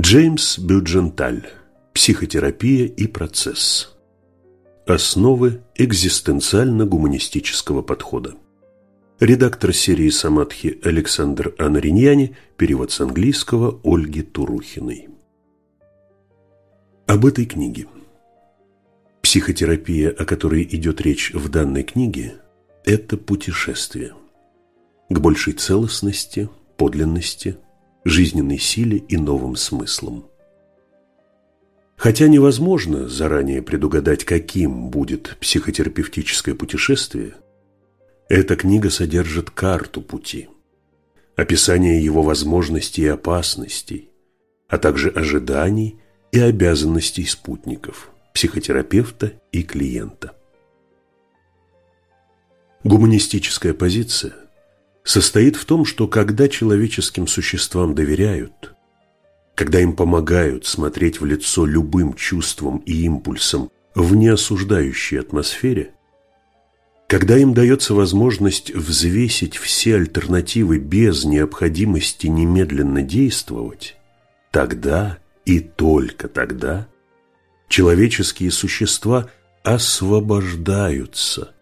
Джеймс Бюдженталь. Психотерапия и процесс. Основы экзистенциально-гуманистического подхода. Редактор серии «Самадхи» Александр Анариньяни, перевод с английского Ольги Турухиной. Об этой книге. Психотерапия, о которой идет речь в данной книге, это путешествие к большей целостности, подлинности, жизненной силе и новым смыслам. Хотя невозможно заранее предугадать, каким будет психотерапевтическое путешествие, эта книга содержит карту пути, описание его возможностей и опасностей, а также ожиданий и обязанностей спутников, психотерапевта и клиента. Гуманистическая позиция – состоит в том, что когда человеческим существам доверяют, когда им помогают смотреть в лицо любым чувствам и импульсам в неосуждающей атмосфере, когда им дается возможность взвесить все альтернативы без необходимости немедленно действовать, тогда и только тогда человеческие существа освобождаются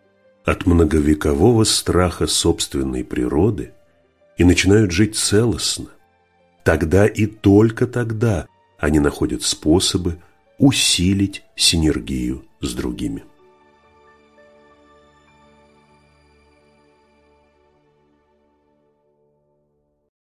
от многовекового страха собственной природы и начинают жить целостно. Тогда и только тогда они находят способы усилить синергию с другими.